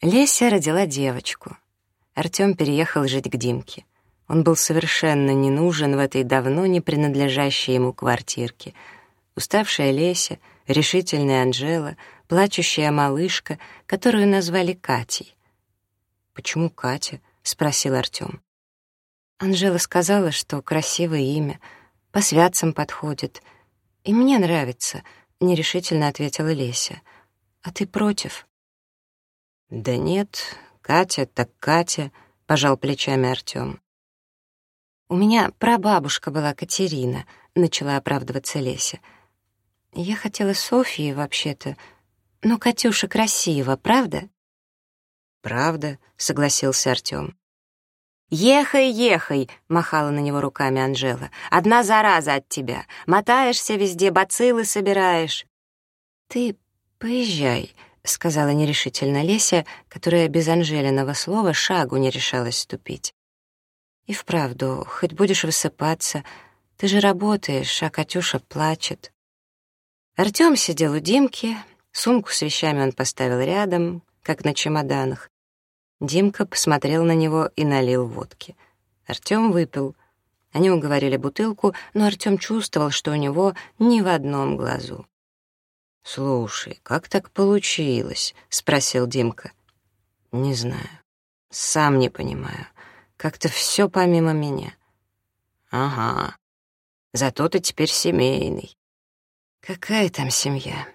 Леся родила девочку. Артём переехал жить к Димке. Он был совершенно не нужен в этой давно не принадлежащей ему квартирке. Уставшая Леся, решительная Анжела, плачущая малышка, которую назвали Катей. «Почему Катя?» — спросил Артём. Анжела сказала, что красивое имя, по святцам подходит. «И мне нравится», — нерешительно ответила Леся. «А ты против?» «Да нет, Катя так Катя», — пожал плечами Артём. «У меня прабабушка была Катерина», — начала оправдываться Леся. «Я хотела Софьи вообще-то, но Катюша красива, правда?» «Правда», — согласился Артём. «Ехай, ехай!» — махала на него руками Анжела. «Одна зараза от тебя. Мотаешься везде, бациллы собираешь». «Ты поезжай», — сказала нерешительно Леся, которая без Анжелиного слова шагу не решалась ступить. «И вправду, хоть будешь высыпаться, ты же работаешь, а Катюша плачет». Артём сидел у Димки, сумку с вещами он поставил рядом, как на чемоданах. Димка посмотрел на него и налил водки. Артём выпил. Они уговорили бутылку, но Артём чувствовал, что у него ни в одном глазу. «Слушай, как так получилось?» — спросил Димка. «Не знаю. Сам не понимаю. Как-то все помимо меня». «Ага. Зато ты теперь семейный». «Какая там семья?»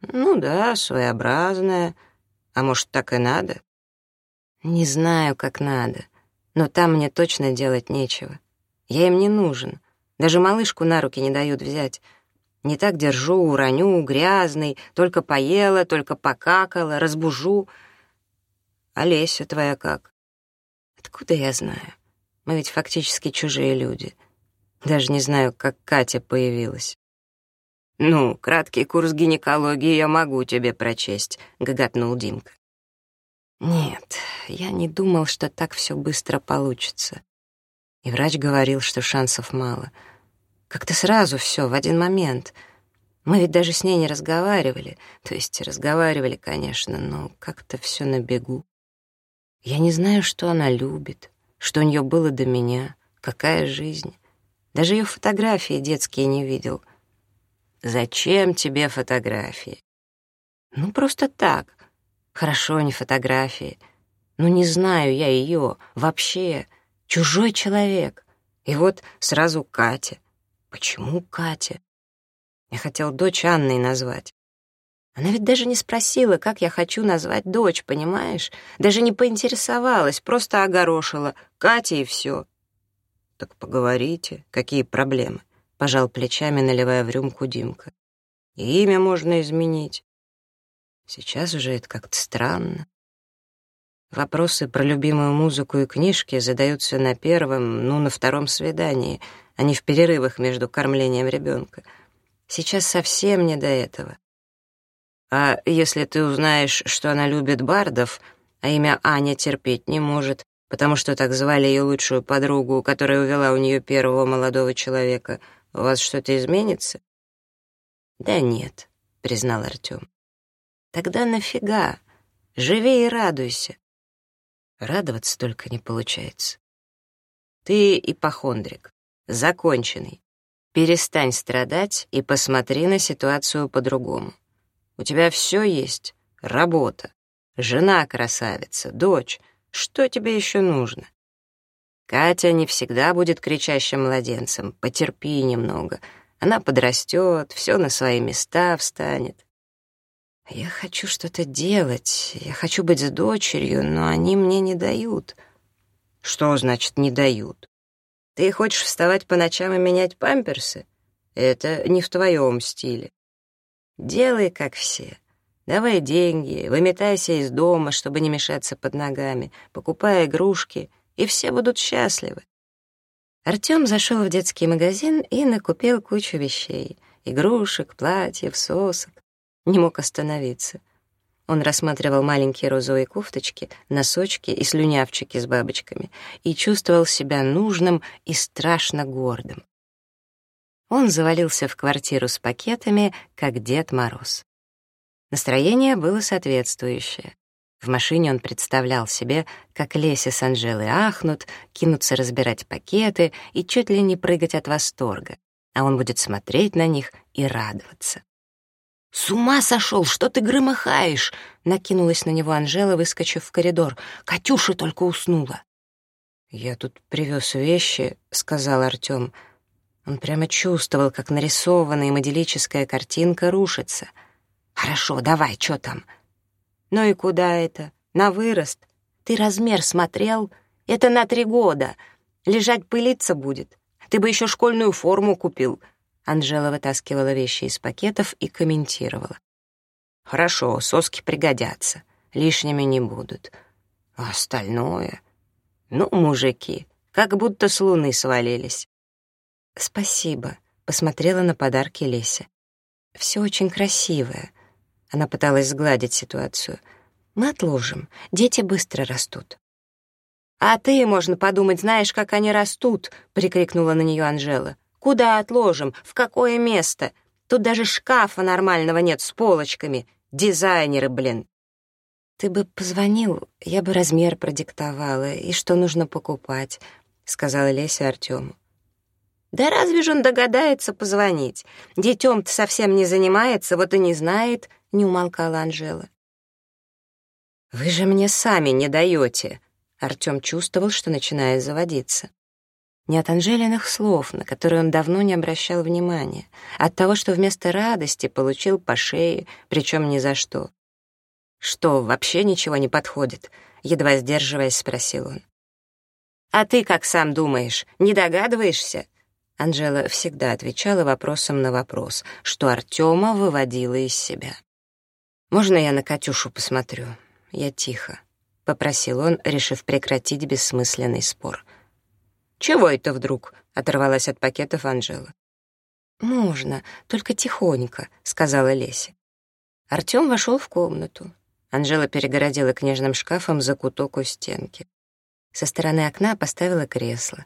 «Ну да, своеобразная. А может, так и надо?» «Не знаю, как надо. Но там мне точно делать нечего. Я им не нужен. Даже малышку на руки не дают взять. Не так держу, уроню, грязный, только поела, только покакала, разбужу. Олеся твоя как? Откуда я знаю? Мы ведь фактически чужие люди. Даже не знаю, как Катя появилась. «Ну, краткий курс гинекологии я могу тебе прочесть», — гоготнул Димка. «Нет, я не думал, что так все быстро получится. И врач говорил, что шансов мало». Как-то сразу все, в один момент. Мы ведь даже с ней не разговаривали. То есть разговаривали, конечно, но как-то все на бегу. Я не знаю, что она любит, что у нее было до меня, какая жизнь. Даже ее фотографии детские не видел. Зачем тебе фотографии? Ну, просто так. Хорошо, не фотографии. Ну, не знаю я ее вообще. Чужой человек. И вот сразу Катя. Почему Катя? Я хотел дочь Анной назвать. Она ведь даже не спросила, как я хочу назвать дочь, понимаешь? Даже не поинтересовалась, просто огорошила. Катя и все. Так поговорите, какие проблемы? Пожал плечами, наливая в рюмку Димка. И имя можно изменить. Сейчас уже это как-то странно. Вопросы про любимую музыку и книжки задаются на первом, ну, на втором свидании — а не в перерывах между кормлением ребенка. Сейчас совсем не до этого. А если ты узнаешь, что она любит бардов, а имя Аня терпеть не может, потому что так звали ее лучшую подругу, которая увела у нее первого молодого человека, у вас что-то изменится? Да нет, признал Артем. Тогда нафига? Живи и радуйся. Радоваться только не получается. Ты ипохондрик законченный. Перестань страдать и посмотри на ситуацию по-другому. У тебя все есть — работа, жена красавица, дочь. Что тебе еще нужно? Катя не всегда будет кричащим младенцем. Потерпи немного. Она подрастет, все на свои места встанет. Я хочу что-то делать, я хочу быть с дочерью, но они мне не дают. Что значит «не дают»? Ты хочешь вставать по ночам и менять памперсы? Это не в твоем стиле. Делай, как все. Давай деньги, выметайся из дома, чтобы не мешаться под ногами, покупай игрушки, и все будут счастливы. Артём зашел в детский магазин и накупил кучу вещей — игрушек, платьев, сосок. Не мог остановиться — он рассматривал маленькие розовые кофточки, носочки и слюнявчики с бабочками и чувствовал себя нужным и страшно гордым. Он завалился в квартиру с пакетами, как Дед Мороз. Настроение было соответствующее. В машине он представлял себе, как Леся с Анжелой ахнут, кинутся разбирать пакеты и чуть ли не прыгать от восторга, а он будет смотреть на них и радоваться. «С ума сошел! Что ты громыхаешь?» — накинулась на него Анжела, выскочив в коридор. «Катюша только уснула». «Я тут привез вещи», — сказал Артем. Он прямо чувствовал, как нарисованная моделическая картинка рушится. «Хорошо, давай, что там?» «Ну и куда это? На вырост? Ты размер смотрел? Это на три года. Лежать пылиться будет. Ты бы еще школьную форму купил. Анжела вытаскивала вещи из пакетов и комментировала. «Хорошо, соски пригодятся, лишними не будут. А остальное? Ну, мужики, как будто с луны свалились». «Спасибо», — посмотрела на подарки Леся. «Все очень красивое». Она пыталась сгладить ситуацию. «Мы отложим, дети быстро растут». «А ты, можно подумать, знаешь, как они растут!» — прикрикнула на нее Анжела. Куда отложим? В какое место? Тут даже шкафа нормального нет с полочками. Дизайнеры, блин. Ты бы позвонил, я бы размер продиктовала и что нужно покупать, сказала Леся Артему. Да разве же он догадается позвонить? Детем-то совсем не занимается, вот и не знает, не умолкала Анжела. Вы же мне сами не даете. Артем чувствовал, что начинает заводиться. Не от Анжелиных слов, на которые он давно не обращал внимания, а от того, что вместо радости получил по шее, причем ни за что. «Что, вообще ничего не подходит?» — едва сдерживаясь, спросил он. «А ты как сам думаешь, не догадываешься?» Анжела всегда отвечала вопросом на вопрос, что Артема выводила из себя. «Можно я на Катюшу посмотрю?» «Я тихо», — попросил он, решив прекратить бессмысленный спор — «Чего это вдруг?» — оторвалась от пакетов Анжела. «Можно, только тихонько», — сказала Леся. Артём вошёл в комнату. Анжела перегородила книжным шкафом закуток у стенки. Со стороны окна поставила кресло.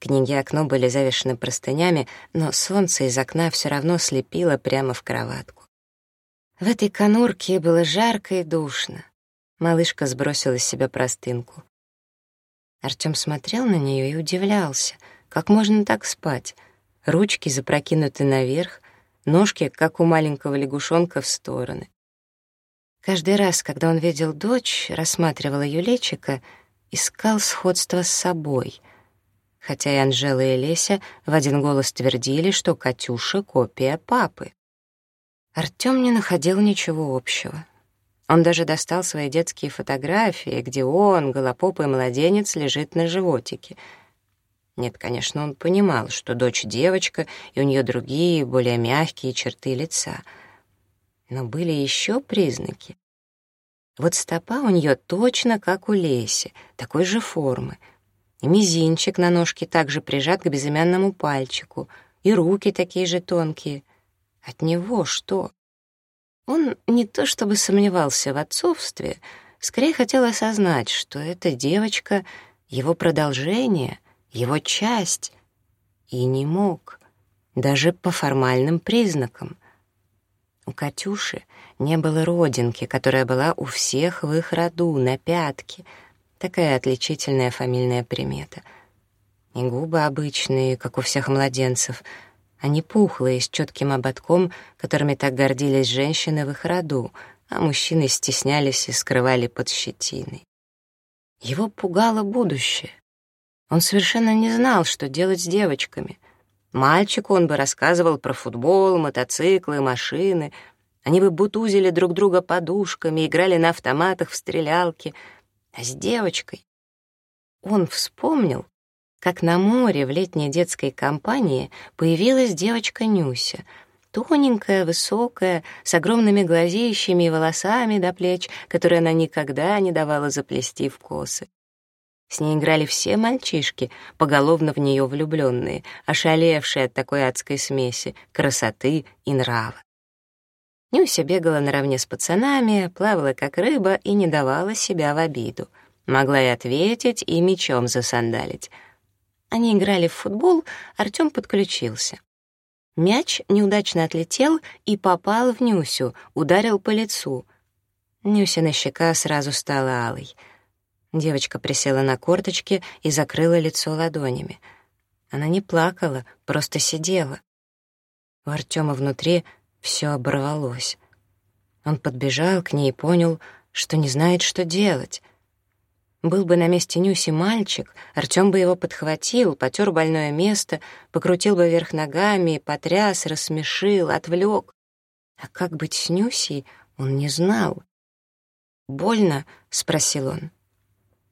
Книги окно были завешены простынями, но солнце из окна всё равно слепило прямо в кроватку. В этой конурке было жарко и душно. Малышка сбросила с себя простынку. Артём смотрел на неё и удивлялся. Как можно так спать? Ручки запрокинуты наверх, ножки, как у маленького лягушонка, в стороны. Каждый раз, когда он видел дочь, рассматривал её личико, искал сходство с собой. Хотя и Анжела, и Леся в один голос твердили, что Катюша — копия папы. Артём не находил ничего общего. Он даже достал свои детские фотографии, где он, голопопый младенец, лежит на животике. Нет, конечно, он понимал, что дочь девочка, и у нее другие, более мягкие черты лица. Но были еще признаки. Вот стопа у нее точно как у Леси, такой же формы. И мизинчик на ножке также прижат к безымянному пальчику, и руки такие же тонкие. От него что? Он не то чтобы сомневался в отцовстве, скорее хотел осознать, что эта девочка — его продолжение, его часть, и не мог, даже по формальным признакам. У Катюши не было родинки, которая была у всех в их роду, на пятке. Такая отличительная фамильная примета. И губы обычные, как у всех младенцев — а Они пухлые, с четким ободком, которыми так гордились женщины в их роду, а мужчины стеснялись и скрывали под щетиной. Его пугало будущее. Он совершенно не знал, что делать с девочками. Мальчику он бы рассказывал про футбол, мотоциклы, машины. Они бы бутузили друг друга подушками, играли на автоматах в стрелялке. А с девочкой... Он вспомнил, как на море в летней детской компании появилась девочка Нюся, тоненькая, высокая, с огромными глазеющими и волосами до плеч, которые она никогда не давала заплести в косы. С ней играли все мальчишки, поголовно в нее влюбленные, ошалевшие от такой адской смеси красоты и нрава. Нюся бегала наравне с пацанами, плавала как рыба и не давала себя в обиду. Могла и ответить, и мечом засандалить — они играли в футбол, Артем подключился. Мяч неудачно отлетел и попал в Нюсю, ударил по лицу. Нюсина щека сразу стала алой. Девочка присела на корточки и закрыла лицо ладонями. Она не плакала, просто сидела. У Артема внутри все оборвалось. Он подбежал к ней и понял, что не знает, что делать — был бы на месте Нюси мальчик, Артём бы его подхватил, потер больное место, покрутил бы вверх ногами, потряс, рассмешил, отвлек. А как быть с Нюсей, он не знал. «Больно?» — спросил он.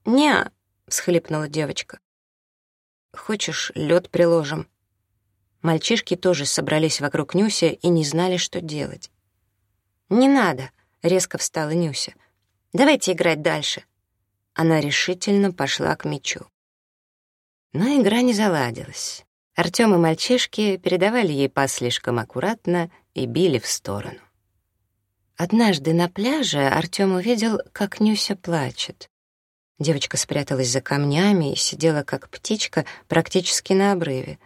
«Не-а», всхлипнула девочка. «Хочешь, лед приложим?» Мальчишки тоже собрались вокруг Нюси и не знали, что делать. «Не надо», — резко встала Нюся. «Давайте играть дальше», она решительно пошла к мячу. Но игра не заладилась. Артём и мальчишки передавали ей пас слишком аккуратно и били в сторону. Однажды на пляже Артём увидел, как Нюся плачет. Девочка спряталась за камнями и сидела, как птичка, практически на обрыве.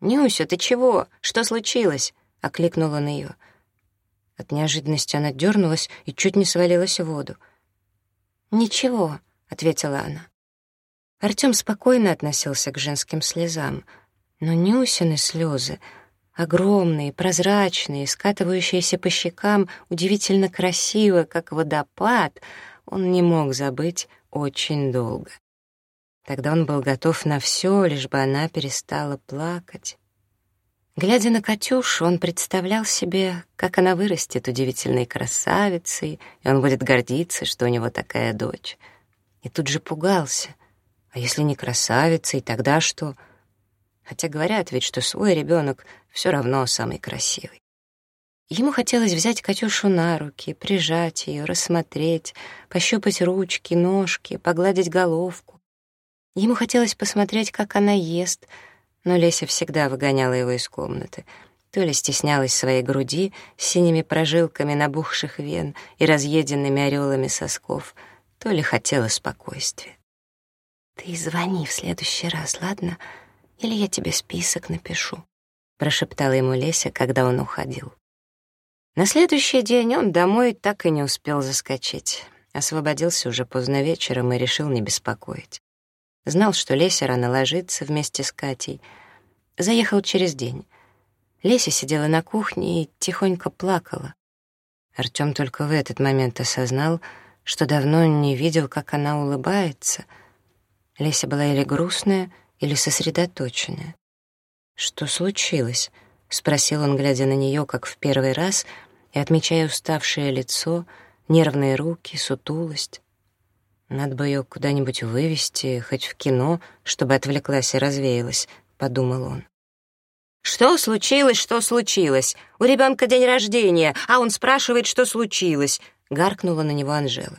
«Нюся, ты чего? Что случилось?» — окликнул он её. От неожиданности она дернулась и чуть не свалилась в воду — «Ничего», — ответила она. Артем спокойно относился к женским слезам, но Нюсины слезы, огромные, прозрачные, скатывающиеся по щекам, удивительно красиво, как водопад, он не мог забыть очень долго. Тогда он был готов на все, лишь бы она перестала плакать. Глядя на Катюшу, он представлял себе, как она вырастет удивительной красавицей, и он будет гордиться, что у него такая дочь. И тут же пугался. А если не красавица, и тогда что? Хотя говорят ведь, что свой ребенок все равно самый красивый. Ему хотелось взять Катюшу на руки, прижать ее, рассмотреть, пощупать ручки, ножки, погладить головку. Ему хотелось посмотреть, как она ест — но Леся всегда выгоняла его из комнаты, то ли стеснялась своей груди с синими прожилками набухших вен и разъеденными орелами сосков, то ли хотела спокойствия. «Ты звони в следующий раз, ладно? Или я тебе список напишу», — прошептала ему Леся, когда он уходил. На следующий день он домой так и не успел заскочить. Освободился уже поздно вечером и решил не беспокоить. Знал, что Леся рано ложится вместе с Катей. Заехал через день. Леся сидела на кухне и тихонько плакала. Артём только в этот момент осознал, что давно не видел, как она улыбается. Леся была или грустная, или сосредоточенная. «Что случилось?» — спросил он, глядя на неё, как в первый раз, и отмечая уставшее лицо, нервные руки, сутулость. «Надо бы ее куда-нибудь вывести, хоть в кино, чтобы отвлеклась и развеялась», — подумал он. «Что случилось, что случилось? У ребенка день рождения, а он спрашивает, что случилось», — гаркнула на него Анжела.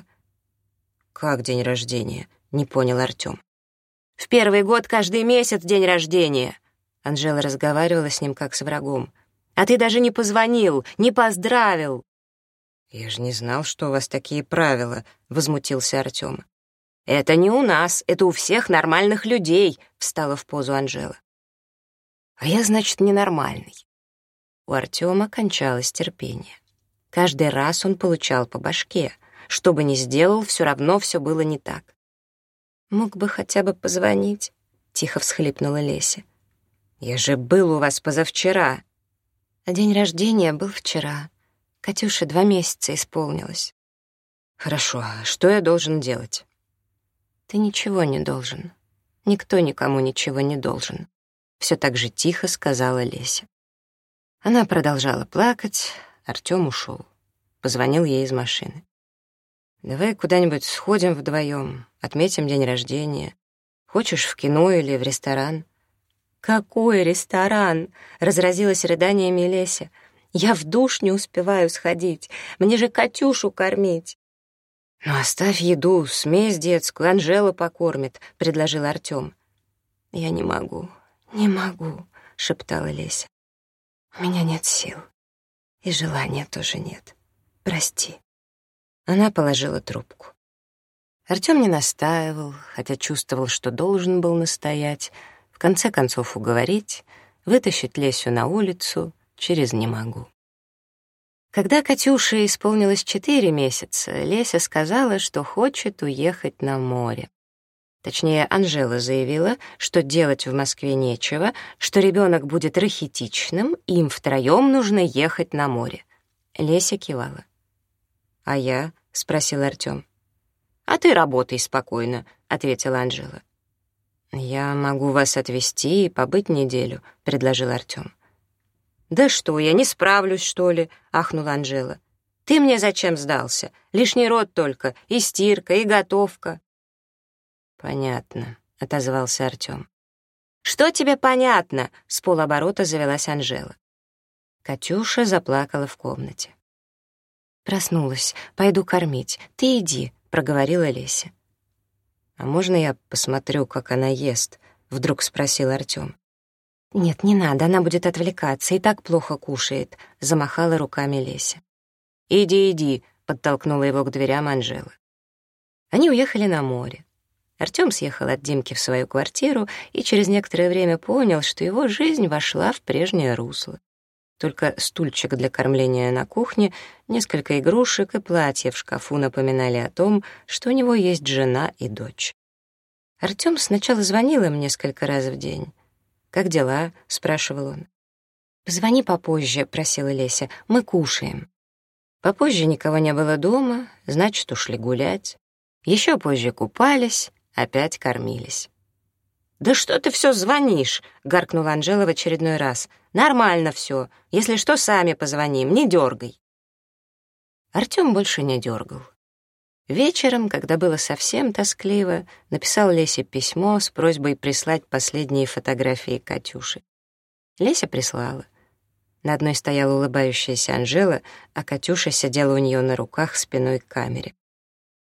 «Как день рождения?» — не понял Артем. «В первый год каждый месяц день рождения». Анжела разговаривала с ним как с врагом. «А ты даже не позвонил, не поздравил!» «Я же не знал, что у вас такие правила», — возмутился Артём. «Это не у нас, это у всех нормальных людей», — встала в позу Анжела. «А я, значит, ненормальный». У Артёма кончалось терпение. Каждый раз он получал по башке. Что бы ни сделал, все равно все было не так. «Мог бы хотя бы позвонить», — тихо всхлипнула Леся. «Я же был у вас позавчера». «А день рождения был вчера», Катюше два месяца исполнилось. Хорошо, а что я должен делать? Ты ничего не должен. Никто никому ничего не должен. Все так же тихо сказала Леся. Она продолжала плакать, Артем ушел. Позвонил ей из машины. «Давай куда-нибудь сходим вдвоем, отметим день рождения. Хочешь, в кино или в ресторан?» «Какой ресторан?» — разразилась рыданиями Леся. Я в душ не успеваю сходить, мне же Катюшу кормить. «Ну, оставь еду, смесь детскую, Анжела покормит», — предложил Артём. «Я не могу, не могу», — шептала Леся. «У меня нет сил, и желания тоже нет. Прости». Она положила трубку. Артём не настаивал, хотя чувствовал, что должен был настоять, в конце концов уговорить, вытащить Лесю на улицу — через «не могу». Когда Катюше исполнилось четыре месяца, Леся сказала, что хочет уехать на море. Точнее, Анжела заявила, что делать в Москве нечего, что ребенок будет рахитичным, и им втроем нужно ехать на море. Леся кивала. «А я?» — спросил Артем. «А ты работай спокойно», — ответила Анжела. «Я могу вас отвезти и побыть неделю», — предложил Артем. «Да что, я не справлюсь, что ли?» — ахнула Анжела. «Ты мне зачем сдался? Лишний рот только, и стирка, и готовка». «Понятно», — отозвался Артём. «Что тебе понятно?» — с полоборота завелась Анжела. Катюша заплакала в комнате. «Проснулась. Пойду кормить. Ты иди», — проговорила Леся. «А можно я посмотрю, как она ест?» — вдруг спросил Артём. «Нет, не надо, она будет отвлекаться и так плохо кушает», — замахала руками Леся. «Иди, иди», — подтолкнула его к дверям Анжела. Они уехали на море. Артём съехал от Димки в свою квартиру и через некоторое время понял, что его жизнь вошла в прежнее русло. Только стульчик для кормления на кухне, несколько игрушек и платье в шкафу напоминали о том, что у него есть жена и дочь. Артём сначала звонил им несколько раз в день, «Как дела?» — спрашивал он. «Позвони попозже», — просила Леся. «Мы кушаем». Попозже никого не было дома, значит, ушли гулять. Еще позже купались, опять кормились. «Да что ты все звонишь?» — гаркнула Анжела в очередной раз. «Нормально все. Если что, сами позвоним, не дергай». Артём больше не дергал. Вечером, когда было совсем тоскливо, написал Лесе письмо с просьбой прислать последние фотографии Катюши. Леся прислала. На одной стояла улыбающаяся Анжела, а Катюша сидела у нее на руках спиной к камере.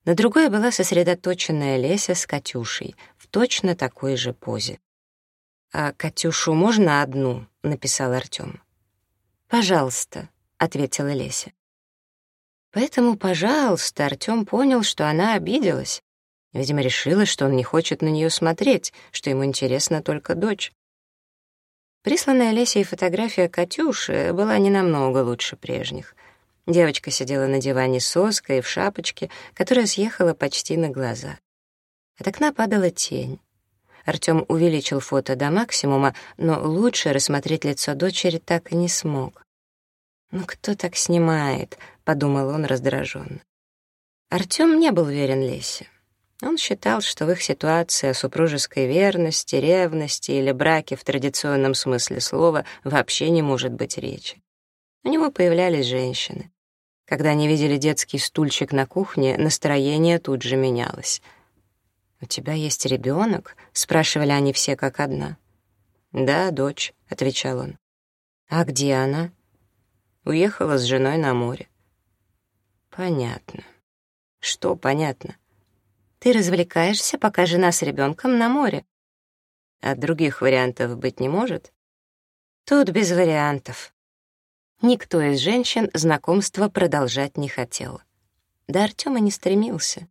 На другой была сосредоточенная Леся с Катюшей в точно такой же позе. «А Катюшу можно одну?» — написал Артем. «Пожалуйста», — ответила Леся. Поэтому, пожалуйста, Артём понял, что она обиделась. Видимо, решила, что он не хочет на неё смотреть, что ему интересна только дочь. Присланная Лесей фотография Катюши была не намного лучше прежних. Девочка сидела на диване с оской в шапочке, которая съехала почти на глаза. От окна падала тень. Артём увеличил фото до максимума, но лучше рассмотреть лицо дочери так и не смог. «Ну кто так снимает?» — подумал он раздраженно. Артем не был верен Лесе. Он считал, что в их ситуации о супружеской верности, ревности или браке в традиционном смысле слова вообще не может быть речи. У него появлялись женщины. Когда они видели детский стульчик на кухне, настроение тут же менялось. «У тебя есть ребенок?» — спрашивали они все как одна. «Да, дочь», — отвечал он. «А где она?» Уехала с женой на море. «Понятно». «Что понятно?» «Ты развлекаешься, пока жена с ребенком на море». «А других вариантов быть не может?» «Тут без вариантов». Никто из женщин знакомство продолжать не хотел. Да и не стремился.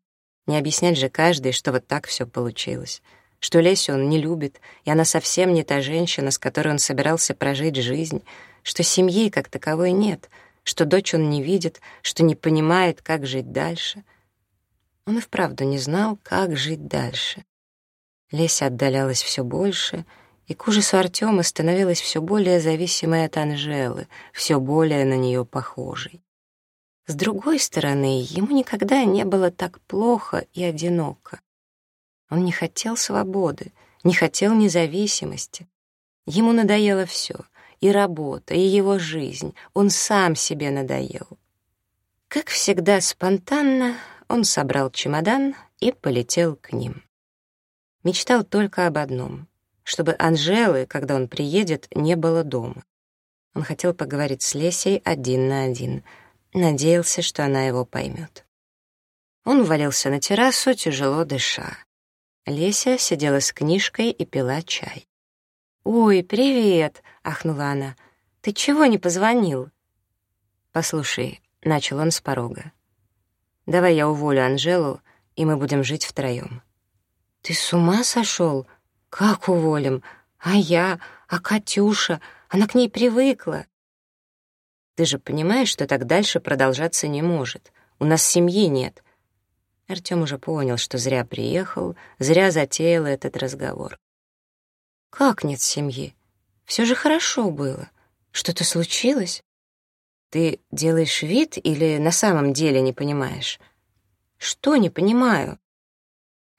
Не объяснять же каждый, что вот так все получилось. Что Лесю он не любит, и она совсем не та женщина, с которой он собирался прожить жизнь, что семьи как таковой нет — что дочь он не видит, что не понимает, как жить дальше. Он и вправду не знал, как жить дальше. Леся отдалялась все больше, и к ужасу Артема становилась все более зависимой от Анжелы, все более на нее похожей. С другой стороны, ему никогда не было так плохо и одиноко. Он не хотел свободы, не хотел независимости. Ему надоело все — и работа, и его жизнь. Он сам себе надоел. Как всегда, спонтанно он собрал чемодан и полетел к ним. Мечтал только об одном — чтобы Анжелы, когда он приедет, не было дома. Он хотел поговорить с Лесей один на один. Надеялся, что она его поймет. Он валился на террасу, тяжело дыша. Леся сидела с книжкой и пила чай. «Ой, привет!» — ахнула она. «Ты чего не позвонил?» «Послушай», — начал он с порога. «Давай я уволю Анжелу, и мы будем жить втроем». «Ты с ума сошел? Как уволим? А я? А Катюша? Она к ней привыкла». «Ты же понимаешь, что так дальше продолжаться не может. У нас семьи нет». Артём уже понял, что зря приехал, зря затеял этот разговор. «Как нет семьи? Все же хорошо было. Что-то случилось?» «Ты делаешь вид или на самом деле не понимаешь?» «Что не понимаю?»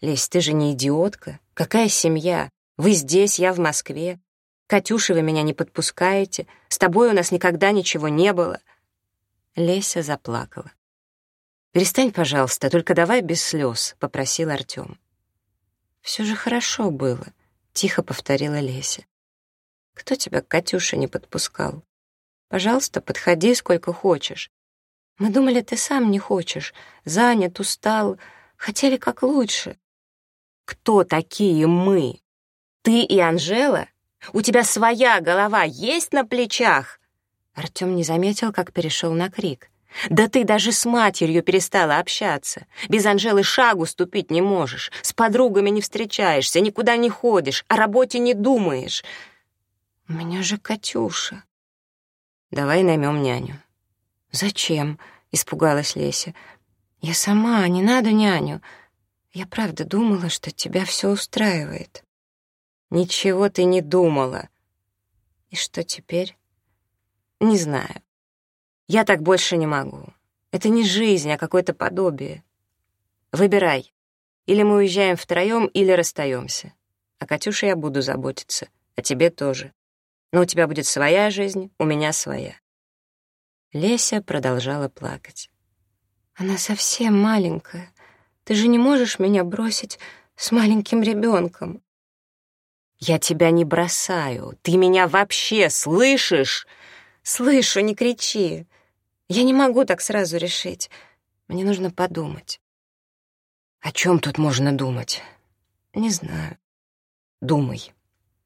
«Лесь, ты же не идиотка. Какая семья? Вы здесь, я в Москве. Катюши вы меня не подпускаете. С тобой у нас никогда ничего не было». Леся заплакала. «Перестань, пожалуйста, только давай без слез», — попросил Артем. «Все же хорошо было. Тихо повторила Леся. Кто тебя к Катюше не подпускал? Пожалуйста, подходи сколько хочешь. Мы думали, ты сам не хочешь. Занят, устал. Хотели как лучше. Кто такие мы? Ты и Анжела? У тебя своя голова есть на плечах? Артем не заметил, как перешел на крик. Да ты даже с матерью перестала общаться. Без Анжелы шагу ступить не можешь. С подругами не встречаешься, никуда не ходишь, о работе не думаешь. У меня же Катюша. Давай наймем няню. Зачем? Испугалась Леся. Я сама, не надо няню. Я правда думала, что тебя все устраивает. Ничего ты не думала. И что теперь? Не знаю. Я так больше не могу. Это не жизнь, а какое-то подобие. Выбирай. Или мы уезжаем втроем, или расстаемся. А Катюше я буду заботиться, о тебе тоже. Но у тебя будет своя жизнь, у меня своя. Леся продолжала плакать. Она совсем маленькая. Ты же не можешь меня бросить с маленьким ребенком. Я тебя не бросаю. Ты меня вообще слышишь? Слышу, не кричи. Я не могу так сразу решить. Мне нужно подумать. О чем тут можно думать? Не знаю. Думай.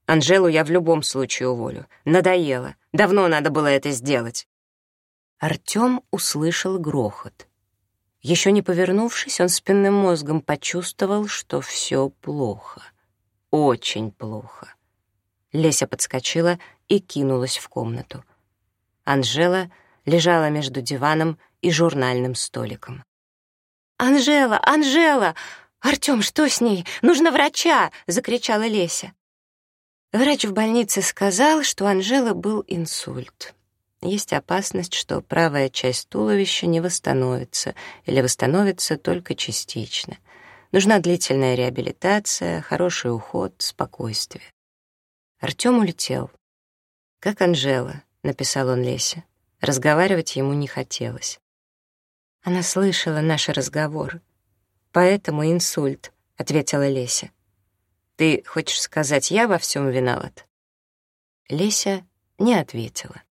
Анжелу я в любом случае уволю. Надоело. Давно надо было это сделать. Артем услышал грохот. Еще не повернувшись, он спинным мозгом почувствовал, что все плохо. Очень плохо. Леся подскочила и кинулась в комнату. Анжела — лежала между диваном и журнальным столиком. «Анжела! Анжела! Артём, что с ней? Нужно врача!» — закричала Леся. Врач в больнице сказал, что у Анжелы был инсульт. Есть опасность, что правая часть туловища не восстановится или восстановится только частично. Нужна длительная реабилитация, хороший уход, спокойствие. Артём улетел. «Как Анжела», — написал он Лесе. Разговаривать ему не хотелось. Она слышала наш разговор, «Поэтому инсульт», — ответила Леся. «Ты хочешь сказать, я во всем виноват?» Леся не ответила.